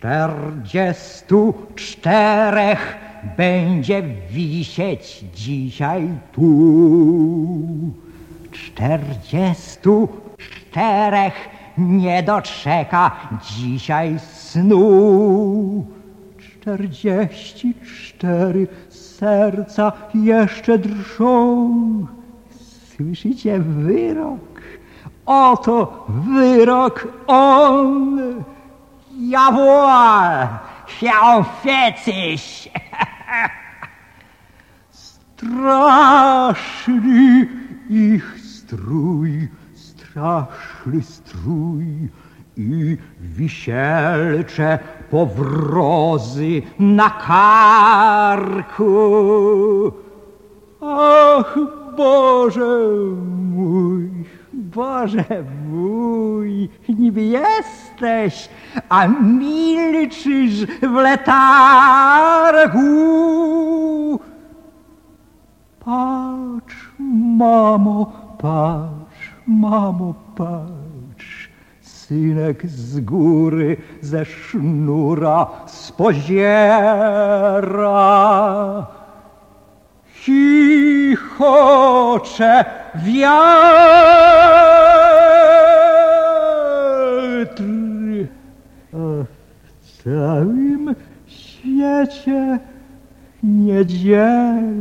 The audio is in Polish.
Czterdziestu czterech będzie wisieć dzisiaj tu. Czterdziestu czterech nie doczeka dzisiaj snu. Czterdzieści cztery serca jeszcze drżą. Słyszycie wyrok? Oto wyrok on. Jawohl, vierundvierzig. Straszny ich strój, straszny strój i wisielcze powrozy na karku. Ach, Boże mój, Boże mój, niby jesteś, a milczysz w letargu. Patrz, mamo, patrz, mamo, patrz. Synek z góry ze sznura spoziera. Chichocze wiatr. W całym świecie niedziela.